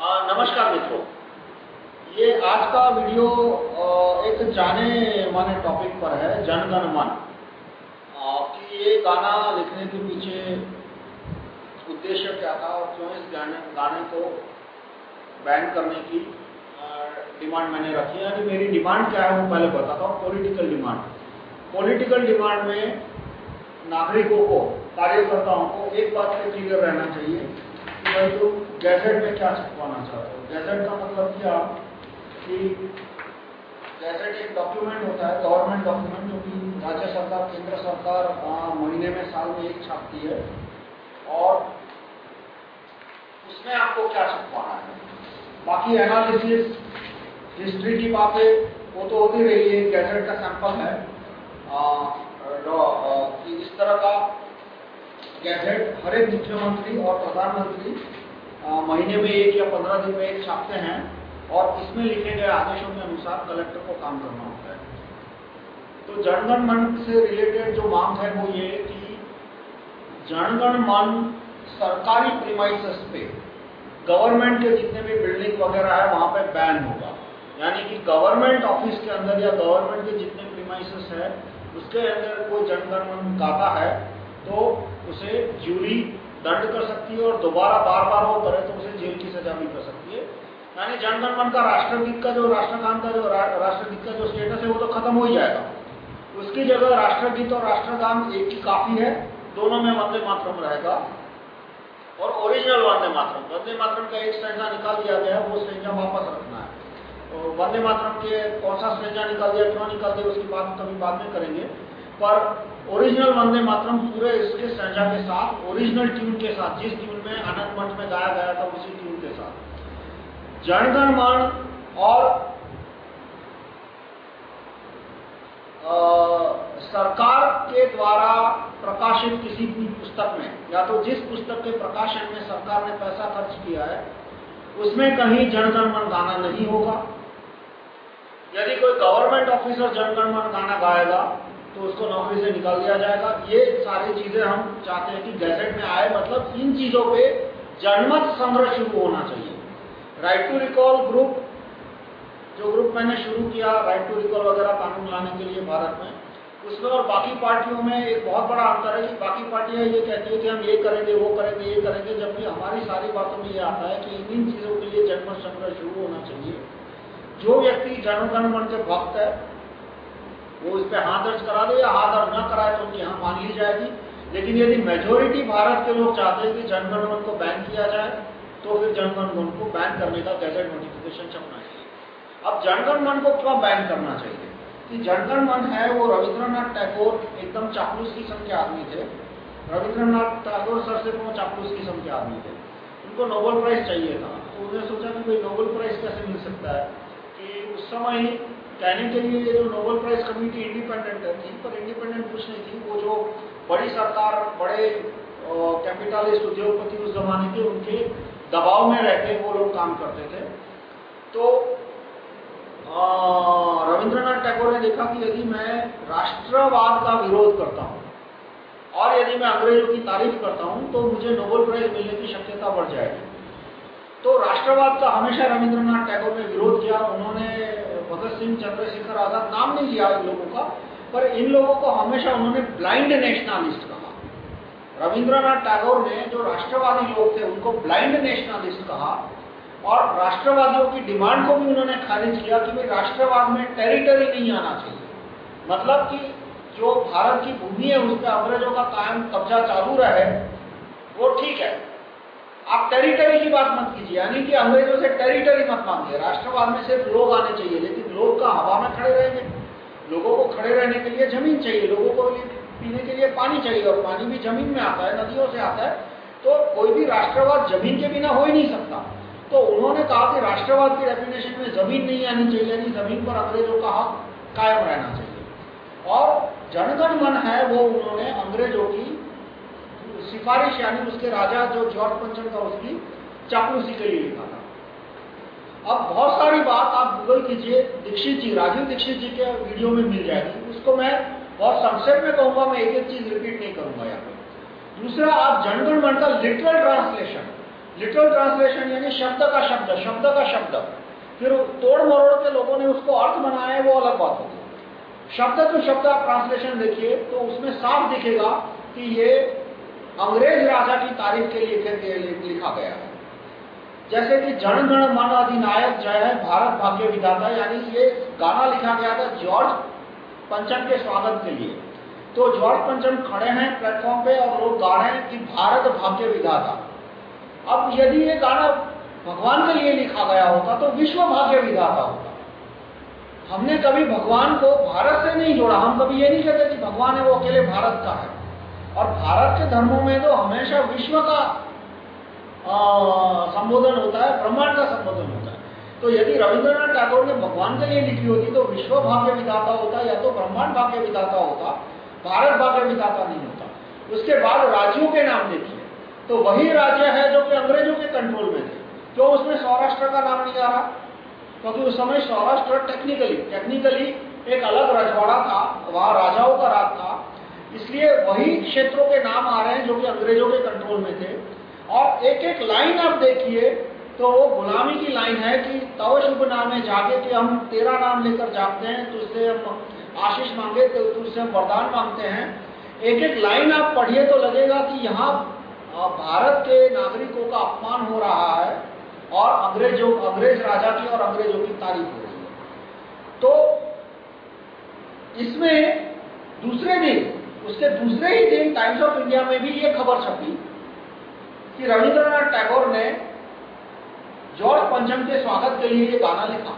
नमस्कार मित्रों। ये आज का वीडियो एक जाने माने टॉपिक पर है जनगण मन। कि ये गाना लिखने के पीछे उद्देश्य क्या था और क्यों इस गाने गाने को बैन करने की डिमांड मैंने रखी है। कि मेरी डिमांड क्या है, वो पहले बताता हूँ। पॉलिटिकल डिमांड पॉलिटिकल डिमांड में नागरिकों को, कार्यकर्ताओं को एक बात से क्लियर रहना चाहिए कि भाई तुम गैजेट में क्या छपवाना चाहते हो? गैजेट का मतलब क्या? कि गैजेट एक डॉक्यूमेंट होता है गवर्नमेंट डॉक्यूमेंट जो कि राज्य सरकार, केंद्र सरकार महीने में, साल में एक छापती है। और उसमें आपको क्या छपवाना है? बाकी एनालिसिस हिस्ट्री की बातें, वो तो होती रही है गैजेट का सैंपल है। कि इस तरह का गैजेट हर एक मुख्यमंत्री और प्रधानमंत्री महीने में एक या पंद्रह दिन में एक छापते हैं और इसमें लिखे गए आदेशों के अनुसार कलेक्टर को काम करना होता है। तो जनगण मन से रिलेटेड जो मांग है वो ये कि जनगण मन सरकारी प्रीमाइसेस पे गवर्नमेंट के जितने भी बिल्डिंग वगैरह है, वहाँ पे बैन होगा। यानी कि गवर्नमेंट ऑफ़िस के अंदर या गवर्नमेंट के जितने प्रीमाइसेस है, उसके अंदर कोई जनगण मन गाता है तो उसे जूरी दंड कर सकती है और दोबारा बार बार वो करे तो उसे जेल की सजा भी कर सकती है। यानी जनगण मन का राष्ट्रगीत का जो, राष्ट्रगान का जो राष्ट्रगीत का जो स्टेटस है, वो तो खत्म हो ही जाएगा। उसकी जगह राष्ट्रगीत और राष्ट्रगान एक ही काफ़ी है, दोनों में वंदे मातरम रहेगा। और ओरिजिनल वंदे मातरम वंदे मातरम का एक स्टेंजा निकाल दिया गया है, वो स्टेंजा वापस रखना है। तो वंदे मातरम के कौन सा स्टेंजा निकाल दिया, क्यों निकाल दिया, उसकी बात कभी बाद में करेंगे। पर ओरिजिनल वंदे मातरम पूरे इसके संजा के साथ ओरिजिनल ट्यून के साथ जिस ट्यून में अनंत मठ में गाया गया था उसी ट्यून के साथ। जनगण मन और आ, सरकार के द्वारा प्रकाशित किसी भी पुस्तक में या तो जिस पुस्तक के प्रकाशन में सरकार ने पैसा खर्च किया है उसमें कहीं जनगण मन गाना नहीं होगा। यदि कोई गवर्नमेंट ऑफिसर जनगण मन गाना गाएगा तो उसको नौकरी से निकाल दिया जाएगा। ये सारी चीज़ें हम चाहते हैं कि गैजेट में आए मतलब इन चीज़ों पे जनमत संग्रह शुरू होना चाहिए। राइट टू रिकॉल ग्रुप जो ग्रुप मैंने शुरू किया राइट टू रिकॉल वगैरह कानून लाने के लिए भारत में, उसमें और बाकी पार्टियों में एक बहुत बड़ा अंतर है कि बाकी पार्टियाँ ये कहती है कि हम ये करेंगे, वो करेंगे, ये करेंगे, जबकि हमारी सारी बातों में ये आता है कि इन चीज़ों के लिए जनमत संग्रह शुरू होना चाहिए। जो व्यक्ति जनगण मन के भक्त है वो इस पर हाथ दर्ज करा दे या हाथ दर्ज न कराए तो उनकी यहाँ मान ली जाएगी। लेकिन यदि मेजोरिटी भारत के लोग चाहते हैं कि जनगणमन को बैन किया जाए तो फिर जनगणमन को बैन करने का गैजेट नोटिफिकेशन छपना चाहिए। अब जनगणमन को क्यों बैन करना चाहिए? कि जनगणमन है, वो रविंद्रनाथ टैगोर एकदम चापलूस किस्म के आदमी थे। रविंद्रनाथ टैगोर सर से वो चापलूस किस्म के आदमी थे। उनको नोबेल प्राइज चाहिए था। तो उन्होंने सोचा कि भाई नोबेल प्राइज कैसे मिल सकता है? कि उस समय कहने के लिए ये जो नोबेल प्राइज कमिटी इंडिपेंडेंट थी पर इंडिपेंडेंट कुछ नहीं थी वो जो बड़ी सरकार, बड़े कैपिटलिस्ट उद्योगपति उस जमाने के उनके दबाव में रहते वो लोग काम करते थे। तो रविंद्रनाथ टैगोर ने देखा कि यदि मैं राष्ट्रवाद का विरोध करता हूँ और यदि मैं अंग्रेज़ों की तारीफ़ करता हूँ तो मुझे नोबेल प्राइज मिलने की शक्यता बढ़ जाएगी। तो राष्ट्रवाद का हमेशा रविंद्रनाथ टैगोर ने विरोध किया। उन्होंने भगत सिंह चंद्रशेखर आज़ाद नाम नहीं लिया इन लोगों का, पर इन लोगों को हमेशा उन्होंने ब्लाइंड नेशनलिस्ट कहा। रविंद्रनाथ टैगोर ने जो राष्ट्रवादी लोग थे, उनको ब्लाइंड नेशनलिस्ट कहा और राष्ट्रवादियों की डिमांड को भी उन्होंने खारिज किया कि भाई राष्ट्रवाद में टेरिटरी नहीं आना चाहिए। मतलब कि जो भारत की भूमि है, उस पर अंग्रेज़ों का कायम कब्जा चालू रहे, वो ठीक है। आप टेरिटरी की बात मत कीजिए, यानी कि अंग्रेज़ों से टेरिटरी मत मांगिए। राष्ट्रवाद में सिर्फ़ लोग आने चाहिए, लेकिन लोग का हवा में खड़े रहेंगे। लोगों को खड़े रहने के लिए ज़मीन चाहिए, लोगों को पीने के लिए पानी चाहिए, और पानी भी ज़मीन में आता है, नदियों से आता है। तो कोई भी राष्ट्रवाद ज़मीन के बिना हो ही नहीं सकता। तो उन्होंने कहा कि राष्ट्रवाद की डेफिनेशन में ज़मीन नहीं आनी चाहिए, यानी ज़मीन पर अंग्रेज़ों का हक कायम रहना चाहिए। और जनगण मन है, वो उन्होंने अंग्रेज़ों की सिफारिश यानी उसके राजा जो जॉर्ज पंचम था उसकी चापलूसी के लिए लिखा था। अब बहुत सारी बात आप गूगल कीजिए, दीक्षित जी, राजीव दीक्षित जी के वीडियो में मिल जाएगी। उसको मैं बहुत संक्षेप में कहूँगा, मैं एक एक चीज़ रिपीट नहीं करूँगा यहाँ पे। दूसरा, आप जनगण मन का लिटरल ट्रांसलेशन लिटरल ट्रांसलेशन यानी शब्द का शब्द शब्द का शब्द। फिर तोड़ मरोड़ के लोगों ने उसको अर्थ बनाया है वो अलग बात होगी शब्द टू शब्द आप ट्रांसलेशन देखिए तो उसमें साफ़ दिखेगा कि ये अंग्रेज़ राजा की तारीफ़ के लिए फिर लिखा गया। है जैसे कि जनगण मन अधिनायक जय है, भारत भाग्य विधाता, यानी ये गाना लिखा गया था जॉर्ज पंचम के स्वागत के लिए। तो जॉर्ज पंचम खड़े हैं प्लेटफॉर्म पे और लोग गा रहे हैं कि भारत भाग्य विधाता। अब यदि ये गाना भगवान के लिए लिखा गया होता तो विश्व भाग्य विधाता होता। हमने कभी भगवान को भारत से नहीं जोड़ा, हम कभी ये नहीं कहते कि भगवान है, वो अकेले भारत का है। और भारत के धर्मों में तो हमेशा विश्व का संबोधन होता है, ब्रह्मांड का संबोधन होता है। तो यदि रविंद्रनाथ टैगोर ने भगवान के लिए लिखी होती तो विश्व भाग्य विधाता होता, या तो ब्रह्मांड भाग्य विधाता होता, भारत भाग्य विधाता नहीं होता। उसके बाद राज्यों के नाम देखिए। तो वही राज्य है जो कि अंग्रेज़ों के कंट्रोल में थे। क्यों उसमें सौराष्ट्र का नाम नहीं आ रहा क्योंकि उस समय सौराष्ट्र टेक्निकली टेक्निकली एक अलग रजवाड़ा था, वहाँ राजाओं का राज था। इसलिए वही क्षेत्रों के नाम आ रहे हैं जो कि अंग्रेज़ों के कंट्रोल में थे। और एक एक लाइन आप देखिए तो वो गुलामी की लाइन है कि तव शुभ नाम जागे कि हम तेरा नाम लेकर जाते हैं तुझसे हम आशीष मांगे तो तुझसे हम वरदान मांगते हैं। एक एक लाइन आप पढ़िए तो लगेगा कि यहाँ भारत के नागरिकों का अपमान हो रहा है और अंग्रेज़ों, अंग्रेज़ राजा की और अंग्रेज़ों की तारीफ़ हो रही है। तो इसमें दूसरे दिन उसके दूसरे ही दिन टाइम्स ऑफ़ इंडिया में भी ये खबर छपी कि रविंद्रनाथ टैगोर ने जॉर्ज पंचम के स्वागत के लिए ये गाना लिखा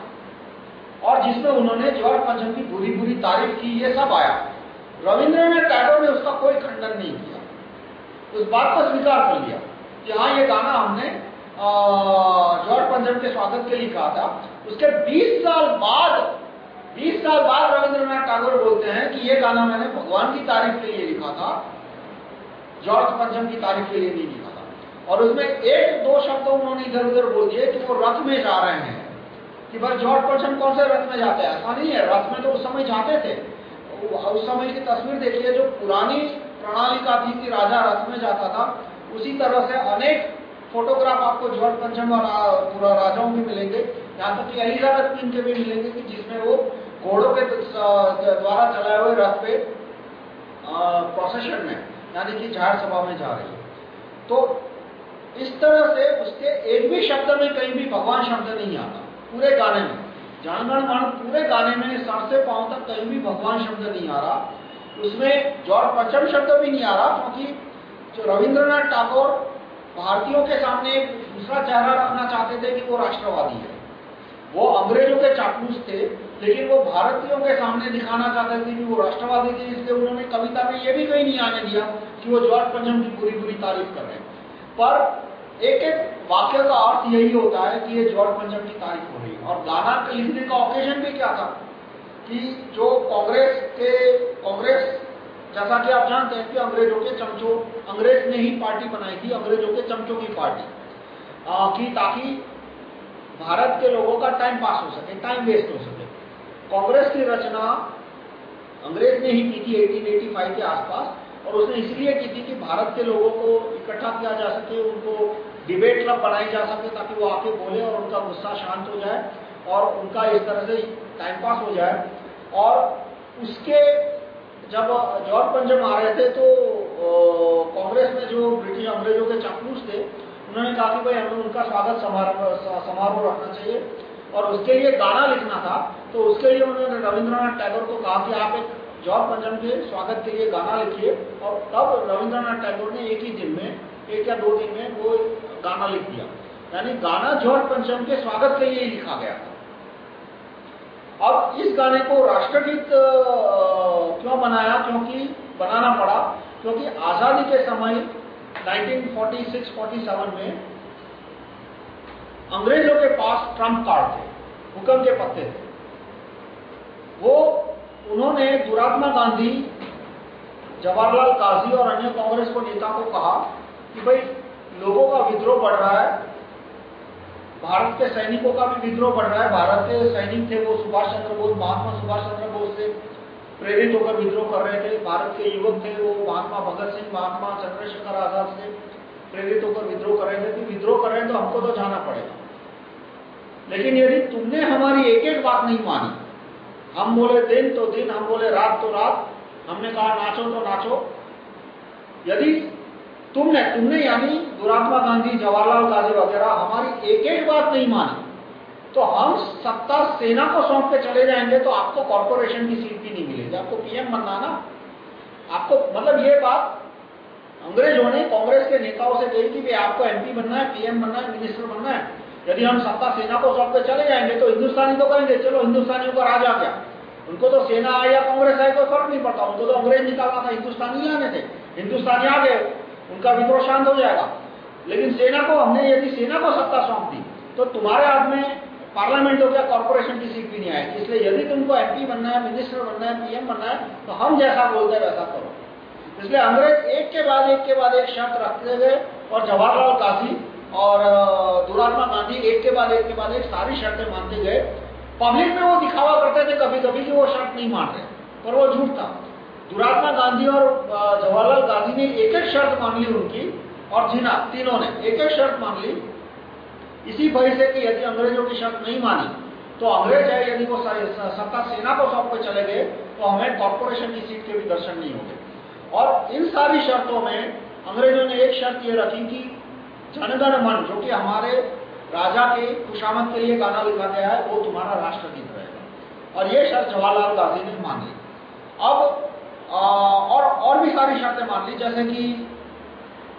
और जिसमें उन्होंने जॉर्ज पंचम की बुरी बुरी तारीफ़ की, ये सब आया। रविंद्रनाथ टैगोर ने उसका कोई खंडन नहीं किया। उस बात को स्वीकार कर लिया कि हाँ ये गाना हमने जॉर्ज पंचम के स्वागत के लिए कहा था। उसके 20 साल बाद 20 साल बाद रविंद्रनाथ टैगोर बोलते हैं कि ये गाना मैंने भगवान की तारीफ़ के लिए लिखा था, जॉर्ज पंचम की तारीफ़ के लिए नहीं लिखा था। और उसमें एक दो शब्द उन्होंने इधर उधर बोल दिए कि वो रथ में जा रहे हैं। कि भाई जॉर्ज पर्सन कौन से रथ में जाते हैं? ऐसा नहीं है, रथ में तो उस समय जाते थे। उस समय की तस्वीर देखिए, जो पुरानी प्रणाली का थी कि राजा रथ में जाता था, उसी तरह से अनेक फोटोग्राफ आपको जॉर्ज पंचम और पूरा राजाओं के मिलेंगे। यहाँ तक कि एलिजाबेथ क्वीन के भी मिलेंगे कि जिसमें वो घोड़ों के द्वारा चलाए हुए रथ पे प्रोसेशन में, यानी कि ज़ाहिर सभा में जा रही है। तो इस तरह से उसके एक भी शब्द में कहीं भी भगवान शब्द नहीं आता, पूरे गाने में। जानगण मन पूरे गाने में सर से पाँव तक कहीं भी भगवान शब्द नहीं आ रहा। उसमें जॉर्ज पंचम शब्द भी नहीं आ रहा, क्योंकि जो रविंद्रनाथ टैगोर भारतीयों के सामने एक दूसरा चेहरा रखना चाहते थे कि वो राष्ट्रवादी है। वो अंग्रेज़ों के चापलूस थे लेकिन वो भारतीयों के सामने दिखाना चाहते थे कि वो राष्ट्रवादी थे इसलिए उन्होंने कविता में ये भी कहीं नहीं आने दिया कि वो जॉर्ज पंचम की पूरी पूरी तारीफ़ कर रहे पर एक एक वाक्य का अर्थ यही होता है कि ये जॉर्ज पंचम की तारीफ़ हो रही और गाना लिखने का ऑकेजन भी क्या था? कि जो कांग्रेस के कांग्रेस जैसा कि आप जानते हैं कि अंग्रेज़ों के चमचों अंग्रेज़ ने ही पार्टी बनाई थी अंग्रेज़ों के चमचों की पार्टी। आ, कि ताकि भारत के लोगों का टाइम पास हो सके टाइम वेस्ट हो सके। कांग्रेस की रचना अंग्रेज़ ने ही की थी 1885 के आसपास, और उसने इसलिए की थी कि भारत के लोगों को इकट्ठा किया जा सके, उनको डिबेट क्लब बनाई जा सके, ताकि वो आके बोले और उनका गुस्सा शांत हो जाए, और उनका इस तरह से टाइम पास हो जाए। और उसके जब जॉर्ज पंजम आ रहे थे तो कांग्रेस में जो ब्रिटिश अंग्रेज़ों के चापलूस थे उन्होंने कहा कि भाई हमें उनका स्वागत समारोह समारोह रखना चाहिए। और उसके लिए गाना लिखना था। तो उसके लिए उन्होंने रविंद्रनाथ टैगोर को कहा कि आप एक जॉर्ज पंचम के स्वागत के लिए गाना लिखिए। और तब रविंद्रनाथ टैगोर ने एक ही दिन में, एक या दो दिन में वो गाना लिख दिया। यानी गाना जॉर्ज पंचम के स्वागत के लिए लिखा गया अब इस गाने को राष्ट्रगीत क्यों बनाया? क्योंकि बनाना पड़ा। क्योंकि आज़ादी के समय 1946-47 में अंग्रेज़ों के पास ट्रंप कार्ड थे हुक्म के पत्ते थे। वो, उन्होंने दुरात्मा गांधी, जवाहरलाल काजी और अन्य कांग्रेस को नेता को कहा कि भाई, लोगों का विद्रोह बढ़ रहा है, भारत के सैनिकों का भी विद्रोह बढ़ रहा है, भारत के सैनिक थे वो सुभाष चंद्र बोस, महात्मा सुभाष चंद्र बोस से प्रेरित होकर विद्रोह कर रहे थे। भारत के युवक थे वो, महात्मा भगत सिंह, महात्मा चंद्रशेखर आज़ाद से प्रेरित होकर विद्रोह करेंगे तो विद्रोह कर रहे हैं तो हमको तो जाना पड़ेगा। लेकिन यदि तुमने हमारी एक एक बात नहीं मानी, हम बोले दिन तो दिन, हम बोले रात तो रात, हमने कहा नाचो तो नाचो। यदि तुमने तुमने यानी दुरात्मा गांधी, जवाहरलाल गांधी वगैरह हमारी एक एक बात नहीं मानी तो हम सत्ता सेना को सौंप के चले जाएँगे तो आपको कॉर्पोरेशन की सीट भी नहीं मिलेगी। आपको पीएम बनना ना। आपको मतलब ये बात अंग्रेज़ों ने कांग्रेस के नेताओं से कही कि आपको एमपी बनना है पीएम बनना है मिनिस्टर बनना है। यदि हम सत्ता सेना को सौंप के चले जाएँगे तो हिंदुस्तानी तो कहेंगे चलो, हिंदुस्तानियों का राजा क्या? उनको तो सेना आए या कांग्रेस आए, कोई फ़र्क नहीं पड़ता। उनको तो अंग्रेज़ निकालना था, हिंदुस्तानी आने थे। हिंदुस्तानी आ गए, उनका विद्रोह शांत हो जाएगा। लेकिन सेना को, हमने यदि सेना को सत्ता सौंप दी तो तुम्हारे हाथ में पार्लियामेंट हो गया कॉर्पोरेशन की सीट भी नहीं आएगी इसलिए यदि तुमको एमपी बनना है मिनिस्टर बनना है पीएम बनना है तो हम जैसा बोलते हैं वैसा करो। इसलिए अंग्रेज़ एक के बाद एक के बाद एक शर्त रखते गए और जवाहरलाल काशी और दुरात्मा गांधी एक के बाद एक के बाद एक सारी शर्तें मानते गए। पब्लिक में वो दिखावा करते थे कभी कभी कि वो शर्त नहीं मान रहे, पर वो झूठ था। दुरात्मा गांधी और जवाहरलाल गांधी ने एक एक शर्त मान ली उनकी और जिना, तीनों ने एक एक शर्त मान ली। इसी भय से कि यदि अंग्रेज़ों की शर्त नहीं मानी तो अंग्रेज़ है यदि वो सत्ता सेना को सौंप के चले गए तो हमें कॉर्पोरेशन की सीट के भी दर्शन नहीं होंगे। और इन सारी शर्तों में अंग्रेज़ों ने एक शर्त ये रखी कि जनगण मन जो कि हमारे राजा के खुशामद के लिए गाना लिखा गया है वो तुम्हारा राष्ट्रगीत रहेगा। और ये शर्त जवाहरलाल गांधी ने मान ली। अब आ, और और भी सारी शर्तें मान ली जैसे कि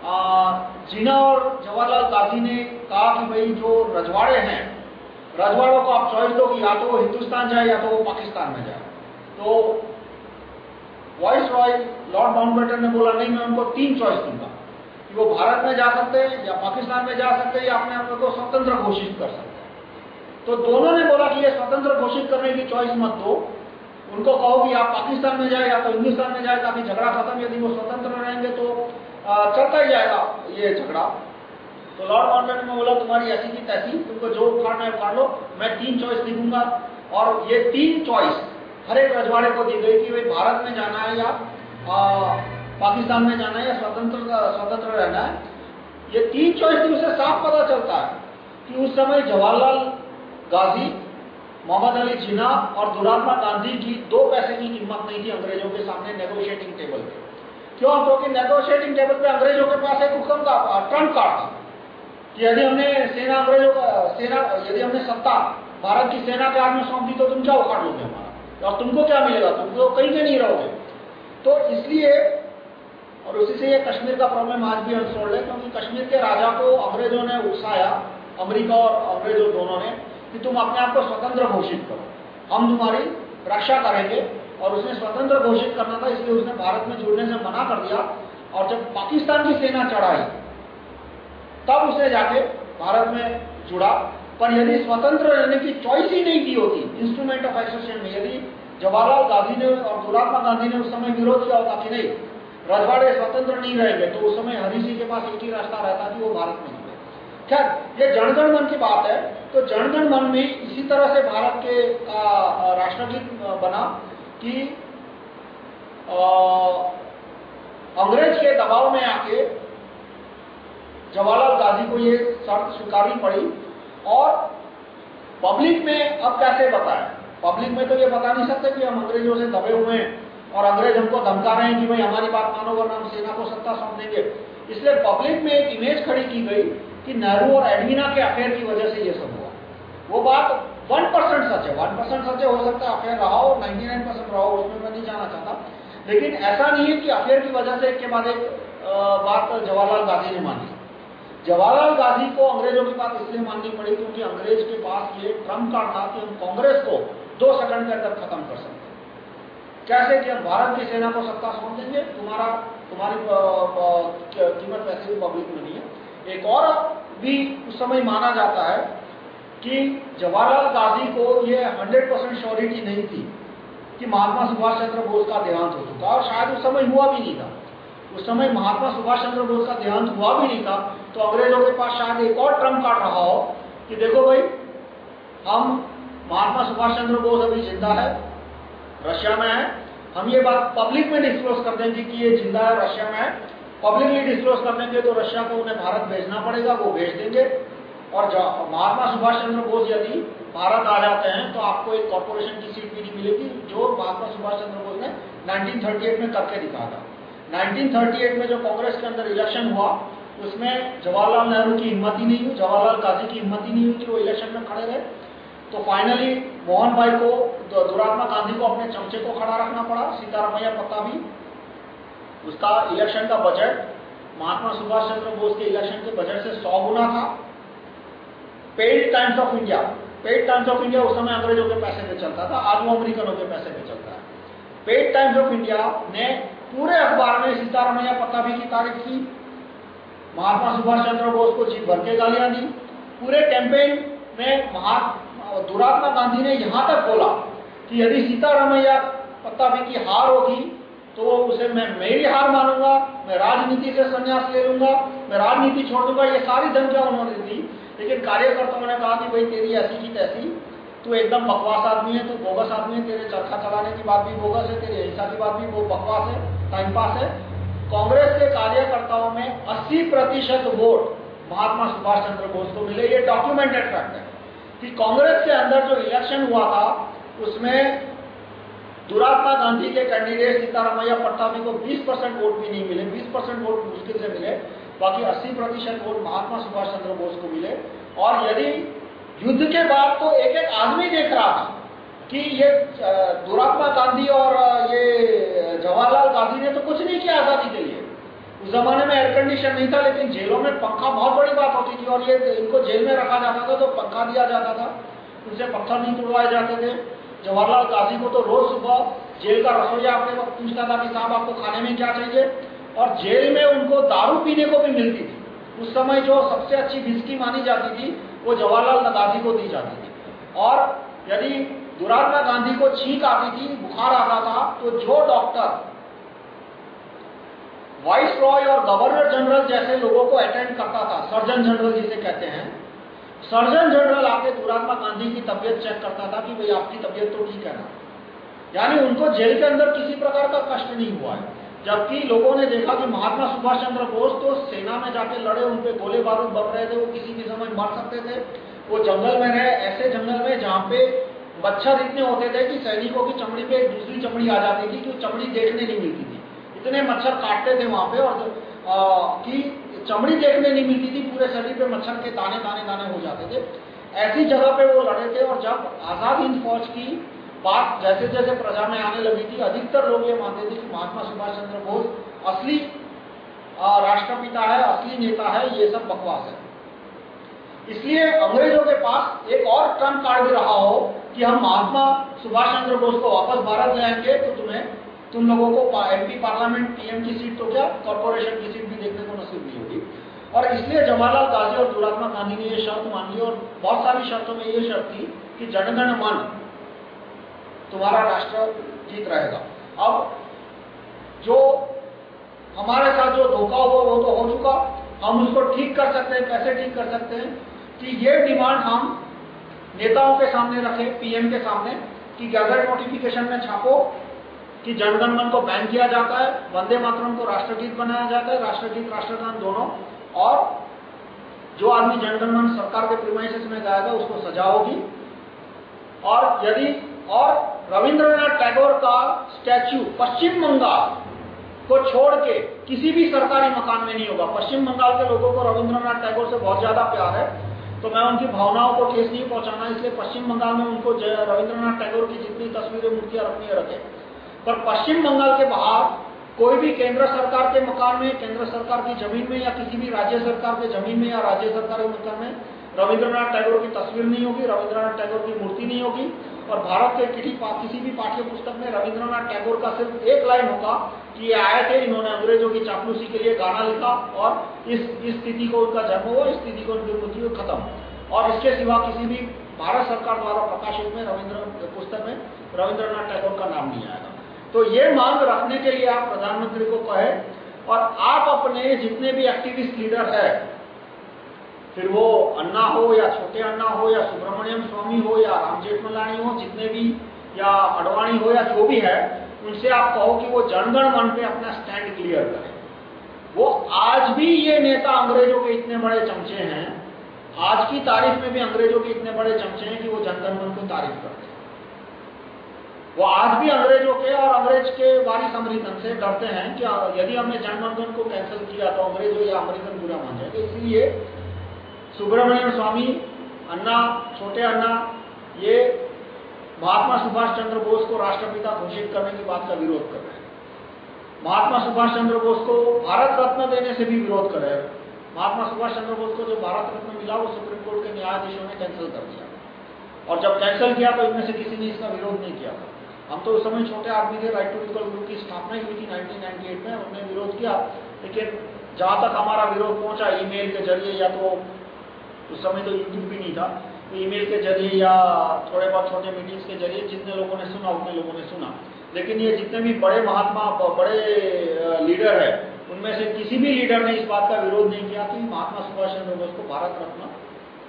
जीना और जवाहरलाल गांधी ने कहा कि भाई, जो रजवाड़े हैं, रजवाड़ों को आप चॉइस दो कि या तो वो हिंदुस्तान जाए या तो वो पाकिस्तान में जाए। तो वॉइस रॉय लॉर्ड माउंटबेटन ने बोला, नहीं, मैं उनको तीन चॉइस दूँगा, कि वो भारत में जा सकते हैं या पाकिस्तान में जा सकते हैं या अपने आप को स्वतंत्र घोषित कर सकते हैं। तो दोनों ने बोला कि ये स्वतंत्र घोषित करने की चॉइस मत दो। उनको कहो कि आप पाकिस्तान में जाए या तो हिंदुस्तान में जाए, ताकि झगड़ा खत्म, यदि वो स्वतंत्र रहेंगे तो चलता ही जाएगा ये झगड़ा। तो लॉर्ड माउंटबेटन ने बोला तुम्हारी ऐसी की तैसी तुमको जो उखाड़ना है उखाड़ लो मैं तीन चॉइस लिखूँगा और ये तीन चॉइस हर एक रजवाड़े को दी गई कि भाई भारत में जाना है या आ, पाकिस्तान में जाना है या स्वतंत्र स्वतंत्र रहना है। ये तीन चॉइस थी उसे साफ़ पता चलता है कि उस समय जवाहरलाल गांधी मोहम्मद अली जिना और दुरात्मा गांधी की दो पैसे की कीमत नहीं थी अंग्रेज़ों के सामने नेगोशिएटिंग टेबल पे। क्यों? क्योंकि नेगोशिएटिंग टेबल पे अंग्रेज़ों के पास एक हुक्म का ट्रंप कार्ड था कि यदि हमने सेना, अंग्रेज़ों का, सेना, यदि हमने सत्ता भारत की सेना के हाथ में सौंप दी तो तुम क्या उखाड़ लोगे हमारा? और तुमको क्या मिलेगा? तुम तो कहीं के नहीं रहोगे। तो इसलिए, और उसी से ये कश्मीर का प्रॉब्लम आज भी अनसोल्ड है, क्योंकि कश्मीर के राजा को अंग्रेज़ों ने उकसाया, अमेरिका और अंग्रेज़ों दोनों ने, कि तुम अपने आप को स्वतंत्र घोषित करो। हम तुम्हारी रक्षा करेंगे और उसने स्वतंत्र घोषित करना था, इसलिए उसने भारत में जुड़ने से मना कर दिया। और जब पाकिस्तान की सेना चढ़ाई, तब उसने जाके भारत में जुड़ा। पर यदि स्वतंत्र रहने की चॉइस ही नहीं दी होती इंस्ट्रूमेंट ऑफ़ एसोसिएशन में, यदि जवाहरलाल गांधी ने और दुरात्मा गांधी ने उस समय विरोध किया होता कि नहीं, रजवाड़े स्वतंत्र नहीं रहेंगे तो उस समय हरी सिंह के पास एक ही रास्ता रहता कि वो भारत में खैर, ये जनगण मन की बात है। तो जनगण मन में इसी तरह से भारत के राष्ट्रगीत बना। कि अंग्रेज़ के दबाव में आके जवाहरलाल गांधी को ये शर्त स्वीकारनी पड़ी और पब्लिक में अब कैसे बताएँ? पब्लिक में तो ये बता नहीं सकते कि हम अंग्रेज़ों से दबे हुए हैं और अंग्रेज़ हमको धमका रहे हैं कि भाई हमारी बात मानो, वरना हम सेना को सत्ता सौंप देंगे। इसलिए पब्लिक में एक इमेज खड़ी की गई कि नेहरू और एडमिना के अफेयर की वजह से ये सब हुआ। वो बात वन परसेंट सच है। वन परसेंट सच हो सकता है अफेयर रहा हो नाइन्टी नाइन परसेंट रहा हो, उसमें मैं नहीं जाना चाहता। लेकिन ऐसा नहीं है कि अफेयर की वजह से एक के बाद एक बात जवाहरलाल गांधी ने मानी। जवाहरलाल गांधी को अंग्रेज़ों की बात इसलिए माननी पड़ी क्योंकि अंग्रेज़ के पास ये ट्रंप कार्ड था कि हम कांग्रेस को दो सेकंड के अंदर खत्म कर सकते कैसे कि हम भारत की सेना को सत्ता सौंप देंगे? तुम्हारा, तुम्हारी कीमत वैसे भी पब्लिक में नहीं है। एक और भी उस समय माना जाता है कि जवाहरलाल गांधी को ये 100 परसेंट श्योरिटी नहीं थी कि महात्मा सुभाष चंद्र बोस का देहांत हो चुका, और शायद उस समय हुआ भी नहीं था। उस समय महात्मा सुभाष चंद्र बोस का देहांत हुआ भी नहीं था तो अंग्रेज़ों के पास शायद एक और ट्रंप कार्ड रहा हो कि देखो भाई, हम महात्मा सुभाष चंद्र बोस अभी ज़िंदा है, रशिया में है, हम ये बात पब्लिक में डिस्क्लोज कर देंगे कि ये ज़िंदा है रशिया में है। पब्लिकली डिस्क्लोज करने के तो रशिया को उन्हें भारत भेजना पड़ेगा, वो भेज देंगे। और महात्मा सुभाष चंद्र बोस यदि भारत आ जाते हैं तो आपको एक कॉरपोरेशन की सीट भी नहीं मिलेगी, जो महात्मा सुभाष चंद्र बोस ने 1938 में करके दिखा था। 1938 में जो कांग्रेस के अंदर इलेक्शन हुआ, उसमें जवाहरलाल नेहरू की हिम्मत ही नहीं हुई, जवाहरलाल गांधी की हिम्मत ही नहीं हुई कि वो इलेक्शन में खड़े रहे। तो फाइनली मोहन भाई को, दुरात्मा गांधी को अपने चमचे को खड़ा रखना पड़ा, सीतारामैया पक्का भी उसका इलेक्शन का बजट महात्मा सुभाष चंद्र बोस के इलेक्शन के बजट से सौ गुना था। Paid Times of India paid Times of India उस समय अंग्रेज़ों के पैसे पे चलता था आज वो अमेरिकनों के पैसे पे चलता है। पेड टाइम्स ऑफ़ इंडिया ने पूरे अखबार में सीतारामैया पत्ताभी की तारीफ़ की। महात्मा सुभाष चंद्र बोस को जीत भर के गालियाँ दी। पूरे कैंपेन में महात्मा, दुरात्मा गांधी ने यहाँ तक बोला कि यदि सीतारामैया पत्ताभी की हार होगी तो उसे मैं मेरी हार मानूँगा, मैं राजनीति से संन्यास ले लूँगा, मैं राजनीति छोड़ दूँगा, ये सारी धमकियाँ उन्होंने दी। लेकिन कार्यकर्ताओं ने कहा कि भाई, तेरी ऐसी की तैसी। तू एकदम बकवास आदमी है, तू बोगस आदमी है, तेरे चरखा चलाने की बात भी बोगस है, तेरी हिंसा की बात भी वो बकवास है टाइम पास है। कांग्रेस के कार्यकर्ताओं में 80 प्रतिशत वोट महात्मा सुभाष चंद्र बोस को मिले। ये डॉक्यूमेंटेड फैक्ट है कि कांग्रेस के अंदर जो इलेक्शन हुआ था, उसमें दुरात्मा गांधी के कैंडिडेट सीतारामैया पट्टाभी को 20 परसेंट वोट भी नहीं मिले। 20 परसेंट वोट मुश्किल से मिले। बाकी 80 प्रतिशत वोट महात्मा सुभाष चंद्र बोस को मिले। और यदि युद्ध के बाद तो एक एक आदमी देख रहा था कि ये दुरात्मा गांधी और ये जवाहरलाल गांधी ने तो कुछ नहीं किया आज़ादी के लिए। उस जमाने में एयर कंडीशन नहीं था, लेकिन जेलों में पंखा बहुत बड़ी बात होती थी, और ये इनको जेल में रखा जाता था तो पंखा दिया जाता था। उनसे पत्थर नहीं तोड़वाए जाते थे। जवाहरलाल गांधी को तो रोज सुबह जेल का रसोईया अपने पूछता था कि साहब, आपको खाने में क्या चाहिए? और जेल में उनको दारू पीने को भी मिलती थी। उस समय जो सबसे अच्छी विस्की मानी जाती थी, वो जवाहरलाल गांधी को दी जाती थी। और यदि दुरात्मा गांधी को छींक आती थी, बुखार आता था तो जो डॉक्टर, वाइस रॉय और गवर्नर जनरल जैसे लोगों को अटेंड करता था, सर्जन जनरल जिसे कहते हैं, सर्जन जनरल आके दुरात्मा गांधी की तबियत चेक करता था कि भाई आपकी तबियत तो ठीक है ना। यानी उनको जेल के अंदर किसी प्रकार का कष्ट नहीं हुआ है। जबकि लोगों ने देखा कि महात्मा सुभाष चंद्र बोस तो सेना में जाके लड़े उन पे गोले बारूद बम रहे थे, वो किसी भी समय मर सकते थे। वो जंगल में रहे, ऐसे जंगल में जहाँ पे मच्छर इतने होते थे कि सैनिकों की चमड़ी पे दूसरी चमड़ी आ जाती थी कि चमड़ी देखने नहीं मिलती थी। इतने मच्छर काटते थे वहाँ पे और कि चमड़ी देखने नहीं मिलती थी, पूरे शरीर पे मच्छर के दाने दाने दाने हो जाते थे। ऐसी जगह पे वो लड़े थे और जब आज़ाद हिंद फौज की बात जैसे जैसे प्रजा में आने लगी थी, अधिकतर लोग ये मानते थे कि महात्मा सुभाष चंद्र बोस असली राष्ट्रपिता है, असली नेता है, ये सब बकवास है। इसलिए अंग्रेज़ों के पास एक और ट्रंप कार्ड भी रहा हो कि हम महात्मा सुभाष चंद्र बोस को वापस भारत ले आएँगे तो तुम्हें, तुम लोगों को एमपी पार्लियामेंट पीएम की सीट तो क्या कॉर्पोरेशन की सीट भी देखने को नसीब नहीं होगी। और इसलिए जवाहरलाल गांधी और दुरात्मा गांधी ने यह शर्त मान ली, और बहुत सारी शर्तों में ये शर्त थी कि जनगण मन तुम्हारा राष्ट्र जीत रहेगा। अब जो हमारे साथ जो धोखा हुआ, वो तो हो चुका। हम उसको ठीक कर सकते हैं, कैसे ठीक कर सकते हैं? कि ये डिमांड हम नेताओं के सामने रखें, पीएम के सामने, कि गैजेट नोटिफिकेशन में छापो, कि जनगण मन को बैन किया जाता है, वंदे मातरम को राष्ट्रगीत बनाया जाता है, राष्ट्रगीत, राष्ट्रगान दोनों। और जो आदमी जनगण मन सरकार के प्रीमाइसिस में गाएगा उसको सजा होगी। और यदि, और रविंद्रनाथ टैगोर का स्टैच्यू पश्चिम बंगाल को छोड़ के किसी भी सरकारी मकान में नहीं होगा। पश्चिम बंगाल के लोगों को रविंद्रनाथ टैगोर से बहुत ज़्यादा प्यार है तो मैं उनकी भावनाओं को ठेस नहीं पहुंचाना, इसलिए पश्चिम बंगाल में उनको रविंद्रनाथ टैगोर की जितनी तस्वीरें, मूर्तियाँ रखनी है, रखें। पर पश्चिम बंगाल के बाहर कोई भी केंद्र सरकार के मकान में, केंद्र सरकार की ज़मीन में या किसी भी राज्य सरकार के ज़मीन में या राज्य सरकार के मकान में रविंद्रनाथ टैगोर की तस्वीर नहीं होगी, रविंद्रनाथ टैगोर की मूर्ति नहीं होगी। और भारत के किसी किसी भी पाठ्य पुस्तक में रविंद्रनाथ टैगोर का सिर्फ़ एक लाइन होगा कि ये आए थे, इन्होंने अंग्रेज़ों की चापलूसी के लिए गाना लिखा और इस इस स्थिति को उनका जन्म हुआ, इस स्थिति को उनकी मृत्यु खत्म। और इसके सिवा किसी भी भारत सरकार द्वारा प्रकाशित में रविंद्र, पुस्तक में रविंद्रनाथ टैगोर का नाम नहीं आएगा। तो ये मांग रखने के लिए आप प्रधानमंत्री को कहे और आप अपने जितने भी एक्टिविस्ट लीडर है फिर वो अन्ना हो या छोटे अन्ना हो या सुब्रमण्यम स्वामी हो या राम जेठमलानी हो, जितने भी, या अडवाणी हो या जो भी है, उनसे आप कहो कि वो जनगण मन पे अपना स्टैंड क्लियर करें। वो आज भी ये नेता अंग्रेज़ों के इतने बड़े चमचे हैं, आज की तारीफ़ में भी अंग्रेज़ों के इतने बड़े चमचे हैं कि वो जनगण मन को तारीफ़ करते हैं। वो आज भी अंग्रेज़ों के और अंग्रेज़ के वारिस अमरीकन से डरते हैं कि यदि हमने जनगण को कैंसिल किया तो अंग्रेज़ों या अमरीकन बुरा मान जाएँगे इसलिए सुब्रमण्यम स्वामी, अन्ना, छोटे अन्ना, ये महात्मा सुभाष चंद्र बोस को राष्ट्रपिता घोषित करने की बात का विरोध कर रहे हैं। महात्मा सुभाष चंद्र बोस को भारत रत्न देने से भी विरोध कर रहे हैं। महात्मा सुभाष चंद्र बोस को जो भारत रत्न मिला, वो सुप्रीम कोर्ट के न्यायाधीशों ने कैंसिल कर दिया। और जब कैंसिल किया तो इनमें से किसी ने इसका विरोध नहीं किया। हम तो उस समय छोटे आदमी थे राइट टू इक्वल ग्रुप की स्थापना हुई थी 1998 में। उन्होंने विरोध किया, लेकिन जहाँ तक हमारा विरोध पहुँचा ईमेल के ज़रिए या तो उस समय तो यूट्यूब भी नहीं था। ईमेल के ज़रिए या थोड़े बहुत छोटे मीटिंग्स के ज़रिए जितने लोगों ने सुना उतने लोगों ने सुना। लेकिन ये जितने भी बड़े महात्मा बड़े लीडर है उनमें से किसी भी लीडर ने इस बात का विरोध नहीं किया कि महात्मा सुभाष चंद्र बोस को भारत रत्न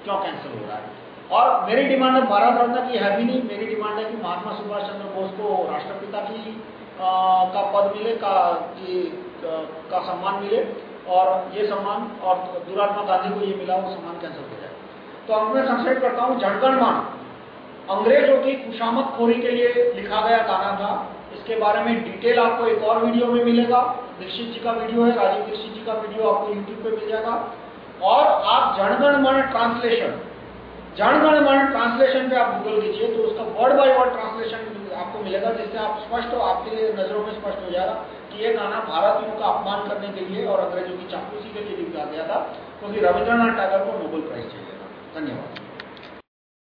क्यों कैंसिल हो रहा है। और मेरी डिमांड है भारत रत्न की है भी नहीं। मेरी डिमांड है कि महात्मा सुभाष चंद्र बोस को राष्ट्रपिता की आ, का पद मिले का की का सम्मान मिले। और ये सम्मान, और दुरात्मा गांधी को ये मिला, वो सम्मान कैंसिल हो जाए। तो अब मैं संक्षेप करता हूँ जनगणमान अंग्रेज़ों की खुशामत खोरी के लिए लिखा गया गाना था। इसके बारे में डिटेल आपको एक और वीडियो में मिलेगा। दीक्षित जी का वीडियो है, राजीव दीक्षित जी का वीडियो आपको यूट्यूब पे मिल जाएगा। और आप जनगणमन ट्रांसलेशन जनगणमन ट्रांसलेशन पे आप गूगल कीजिए तो उसका वर्ड बाय वर्ड ट्रांसलेशन आपको मिलेगा, जिससे आप स्पष्ट हो, आपके लिए नज़रों में स्पष्ट हो जाएगा कि ये गाना भारतीयों का अपमान करने के लिए और अंग्रेज़ों की चाकूसी के लिए लिखा गया था। क्योंकि रविंद्रनाथ टैगोर को नोबेल प्राइज चाहिए धन्यवाद।